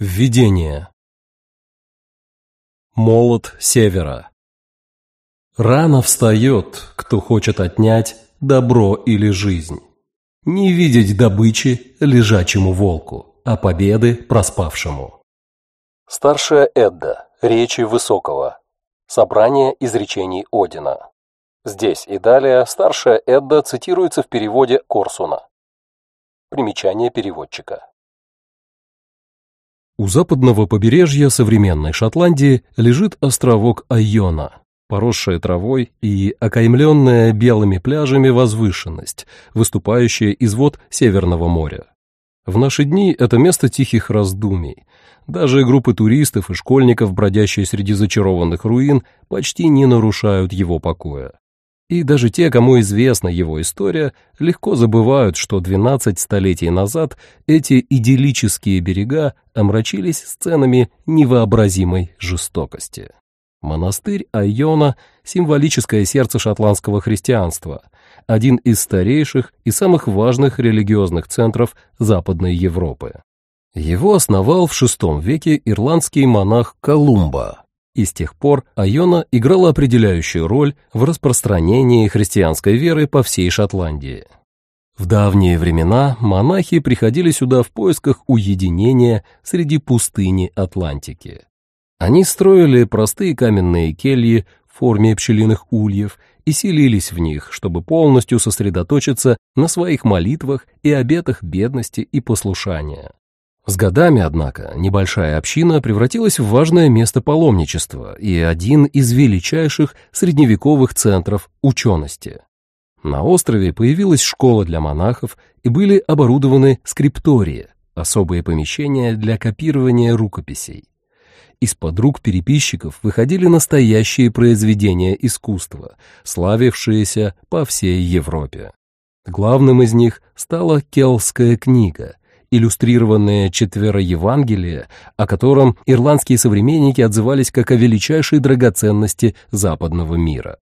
Введение. Молот севера. Рано встает, кто хочет отнять добро или жизнь. Не видеть добычи лежачему волку, а победы проспавшему. Старшая Эдда. Речи Высокого. Собрание изречений Одина. Здесь и далее старшая Эдда цитируется в переводе Корсуна. Примечание переводчика. У западного побережья современной Шотландии лежит островок Айона, поросшая травой и окаймленная белыми пляжами возвышенность, выступающая из вод Северного моря. В наши дни это место тихих раздумий. Даже группы туристов и школьников, бродящие среди зачарованных руин, почти не нарушают его покоя. И даже те, кому известна его история, легко забывают, что 12 столетий назад эти идиллические берега омрачились сценами невообразимой жестокости. Монастырь Айона – символическое сердце шотландского христианства, один из старейших и самых важных религиозных центров Западной Европы. Его основал в VI веке ирландский монах Колумба, и с тех пор Айона играла определяющую роль в распространении христианской веры по всей Шотландии. В давние времена монахи приходили сюда в поисках уединения среди пустыни Атлантики. Они строили простые каменные кельи в форме пчелиных ульев и селились в них, чтобы полностью сосредоточиться на своих молитвах и обетах бедности и послушания. С годами, однако, небольшая община превратилась в важное место паломничества и один из величайших средневековых центров учености. На острове появилась школа для монахов и были оборудованы скриптории, особые помещения для копирования рукописей. Из-под рук переписчиков выходили настоящие произведения искусства, славившиеся по всей Европе. Главным из них стала Келская книга, иллюстрированное четвероевангелие, о котором ирландские современники отзывались как о величайшей драгоценности западного мира.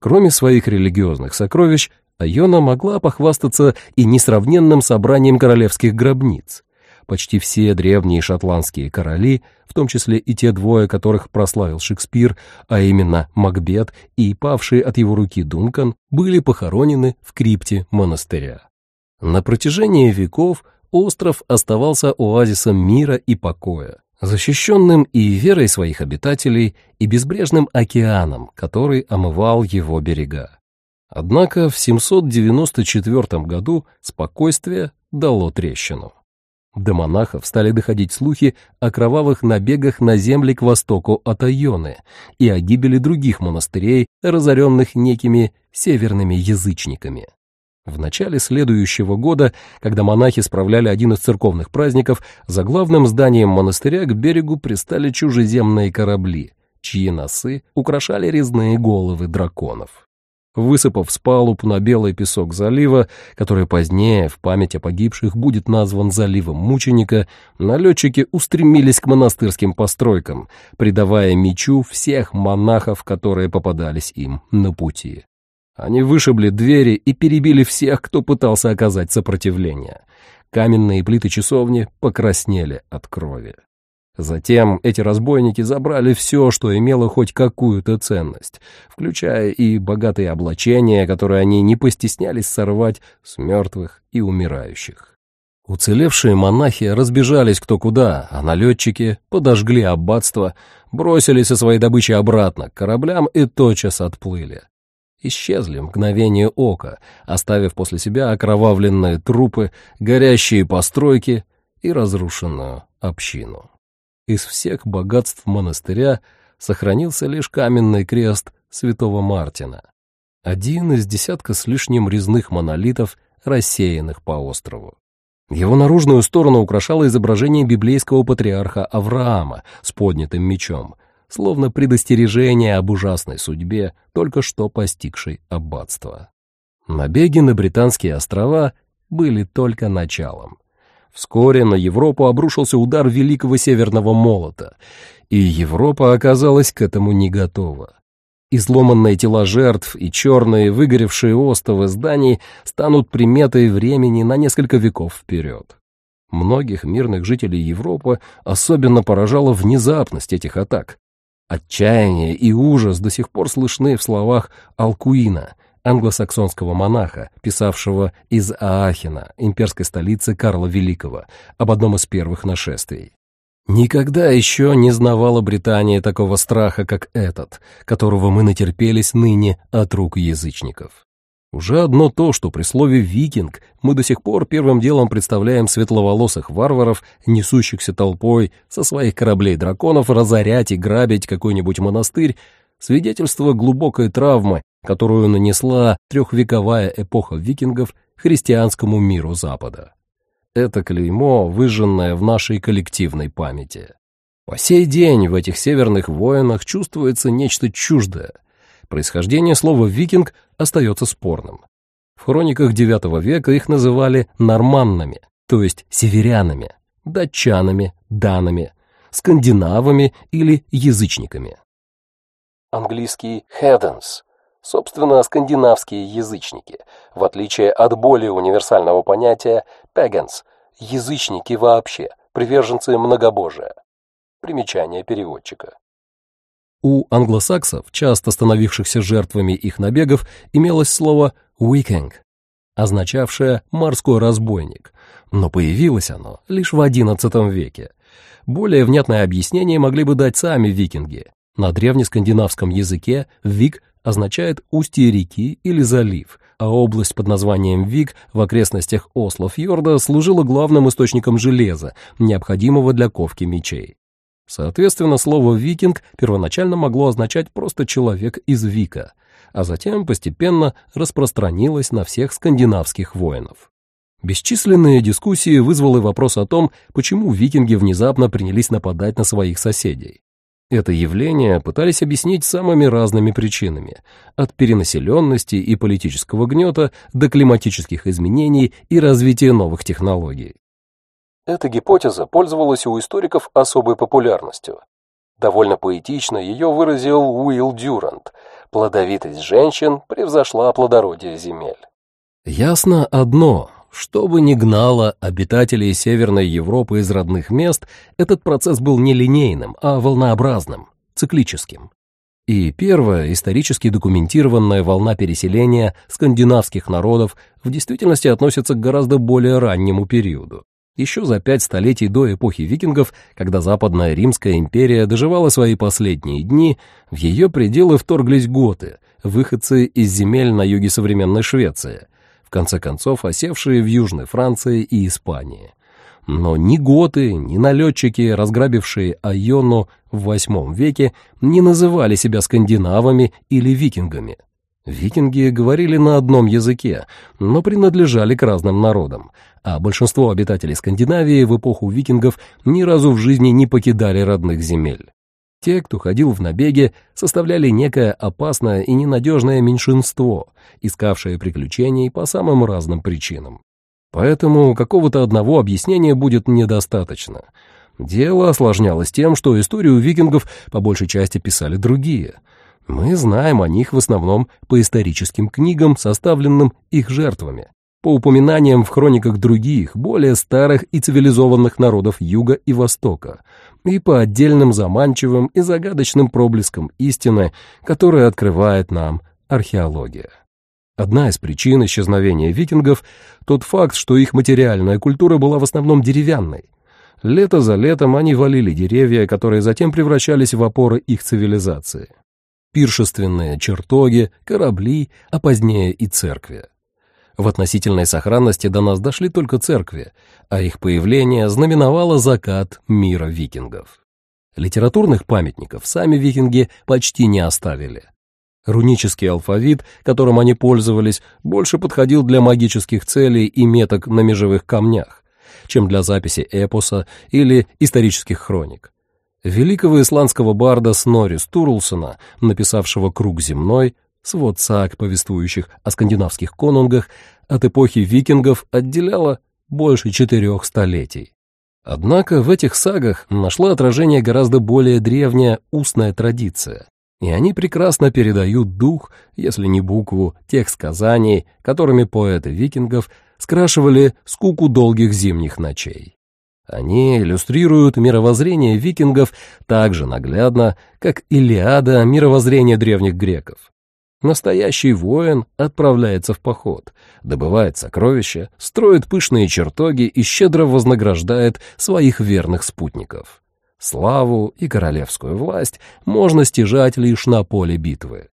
Кроме своих религиозных сокровищ, Айона могла похвастаться и несравненным собранием королевских гробниц. Почти все древние шотландские короли, в том числе и те двое, которых прославил Шекспир, а именно Макбет и павший от его руки Дункан, были похоронены в крипте монастыря. На протяжении веков остров оставался оазисом мира и покоя, защищенным и верой своих обитателей, и безбрежным океаном, который омывал его берега. Однако в 794 году спокойствие дало трещину. До монахов стали доходить слухи о кровавых набегах на земли к востоку от Айоны и о гибели других монастырей, разоренных некими северными язычниками. В начале следующего года, когда монахи справляли один из церковных праздников, за главным зданием монастыря к берегу пристали чужеземные корабли, чьи носы украшали резные головы драконов. Высыпав с палуб на белый песок залива, который позднее в память о погибших будет назван заливом мученика, налетчики устремились к монастырским постройкам, придавая мечу всех монахов, которые попадались им на пути. Они вышибли двери и перебили всех, кто пытался оказать сопротивление. Каменные плиты часовни покраснели от крови. Затем эти разбойники забрали все, что имело хоть какую-то ценность, включая и богатые облачения, которые они не постеснялись сорвать с мертвых и умирающих. Уцелевшие монахи разбежались кто куда, а налетчики подожгли аббатство, бросили со своей добычей обратно к кораблям и тотчас отплыли исчезли мгновение ока, оставив после себя окровавленные трупы, горящие постройки и разрушенную общину. Из всех богатств монастыря сохранился лишь каменный крест святого Мартина, один из десятка с лишним резных монолитов, рассеянных по острову. Его наружную сторону украшало изображение библейского патриарха Авраама с поднятым мечом — словно предостережение об ужасной судьбе, только что постигшей аббатство. Набеги на британские острова были только началом. Вскоре на Европу обрушился удар Великого Северного Молота, и Европа оказалась к этому не готова. Изломанные тела жертв и черные выгоревшие остовы зданий станут приметой времени на несколько веков вперед. Многих мирных жителей Европы особенно поражала внезапность этих атак. Отчаяние и ужас до сих пор слышны в словах Алкуина, англосаксонского монаха, писавшего из Аахена, имперской столицы Карла Великого, об одном из первых нашествий. Никогда еще не знавала Британия такого страха, как этот, которого мы натерпелись ныне от рук язычников. Уже одно то, что при слове «викинг» мы до сих пор первым делом представляем светловолосых варваров, несущихся толпой со своих кораблей драконов разорять и грабить какой-нибудь монастырь, свидетельство глубокой травмы, которую нанесла трехвековая эпоха викингов христианскому миру Запада. Это клеймо, выжженное в нашей коллективной памяти. По сей день в этих северных воинах чувствуется нечто чуждое — Происхождение слова «викинг» остается спорным. В хрониках IX века их называли норманнами, то есть северянами, датчанами, данами, скандинавами или язычниками. Английский «heathens» собственно, скандинавские язычники, в отличие от более универсального понятия «pagans» — язычники вообще, приверженцы многобожия. Примечание переводчика. У англосаксов, часто становившихся жертвами их набегов, имелось слово «викинг», означавшее «морской разбойник», но появилось оно лишь в XI веке. Более внятное объяснение могли бы дать сами викинги. На древнескандинавском языке «вик» означает «устье реки» или «залив», а область под названием Вик в окрестностях Осло-фьорда служила главным источником железа, необходимого для ковки мечей. Соответственно, слово «викинг» первоначально могло означать просто «человек из Вика», а затем постепенно распространилось на всех скандинавских воинов. Бесчисленные дискуссии вызвал вопрос о том, почему викинги внезапно принялись нападать на своих соседей. Это явление пытались объяснить самыми разными причинами, от перенаселенности и политического гнета до климатических изменений и развития новых технологий. Эта гипотеза пользовалась у историков особой популярностью. Довольно поэтично ее выразил Уилл Дюрант. Плодовитость женщин превзошла плодородие земель. Ясно одно. Что бы ни гнало обитателей Северной Европы из родных мест, этот процесс был не линейным, а волнообразным, циклическим. И первая исторически документированная волна переселения скандинавских народов в действительности относится к гораздо более раннему периоду еще за пять столетий до эпохи викингов, когда Западная Римская империя доживала свои последние дни, в ее пределы вторглись готы, выходцы из земель на юге современной Швеции, в конце концов осевшие в Южной Франции и Испании. Но ни готы, ни налетчики, разграбившие Айону в VIII веке, не называли себя скандинавами или викингами. Викинги говорили на одном языке, но принадлежали к разным народам, а большинство обитателей Скандинавии в эпоху викингов ни разу в жизни не покидали родных земель. Те, кто ходил в набеги, составляли некое опасное и ненадежное меньшинство, искавшее приключений по самым разным причинам. Поэтому какого-то одного объяснения будет недостаточно. Дело осложнялось тем, что историю викингов по большей части писали другие. Мы знаем о них в основном по историческим книгам, составленным их жертвами по упоминаниям в хрониках других, более старых и цивилизованных народов Юга и Востока, и по отдельным заманчивым и загадочным проблескам истины, которые открывает нам археология. Одна из причин исчезновения викингов – тот факт, что их материальная культура была в основном деревянной. Лето за летом они валили деревья, которые затем превращались в опоры их цивилизации. Пиршественные чертоги, корабли, а позднее и церкви. В относительной сохранности до нас дошли только церкви, а их появление знаменовало закат мира викингов. Литературных памятников сами викинги почти не оставили. Рунический алфавит, которым они пользовались, больше подходил для магических целей и меток на межевых камнях, чем для записи эпоса или исторических хроник. Великого исландского барда Снори Стурлсона, написавшего «Круг земной», Свод саг, повествующих о скандинавских конунгах, от эпохи викингов отделяло больше четырех столетий. Однако в этих сагах нашла отражение гораздо более древняя устная традиция, и они прекрасно передают дух, если не букву, тех сказаний, которыми поэты викингов скрашивали скуку долгих зимних ночей. Они иллюстрируют мировоззрение викингов так же наглядно, как Илиада мировоззрение древних греков. Настоящий воин отправляется в поход, добывает сокровища, строит пышные чертоги и щедро вознаграждает своих верных спутников. Славу и королевскую власть можно стяжать лишь на поле битвы.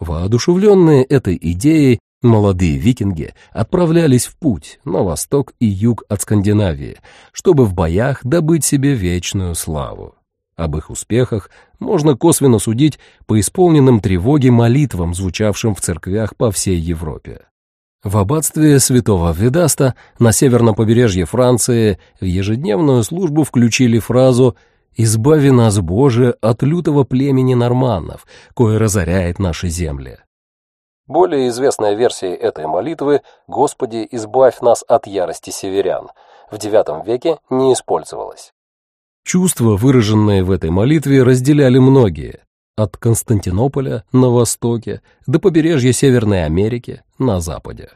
Воодушевленные этой идеей, молодые викинги отправлялись в путь на восток и юг от Скандинавии, чтобы в боях добыть себе вечную славу. Об их успехах можно косвенно судить по исполненным тревоги молитвам, звучавшим в церквях по всей Европе. В аббатстве святого Ведаста на северном побережье Франции в ежедневную службу включили фразу «Избави нас, Боже, от лютого племени норманнов, кое разоряет наши земли». Более известная версия этой молитвы «Господи, избавь нас от ярости северян» в IX веке не использовалась. Чувства, выраженные в этой молитве, разделяли многие, от Константинополя на востоке до побережья Северной Америки на западе.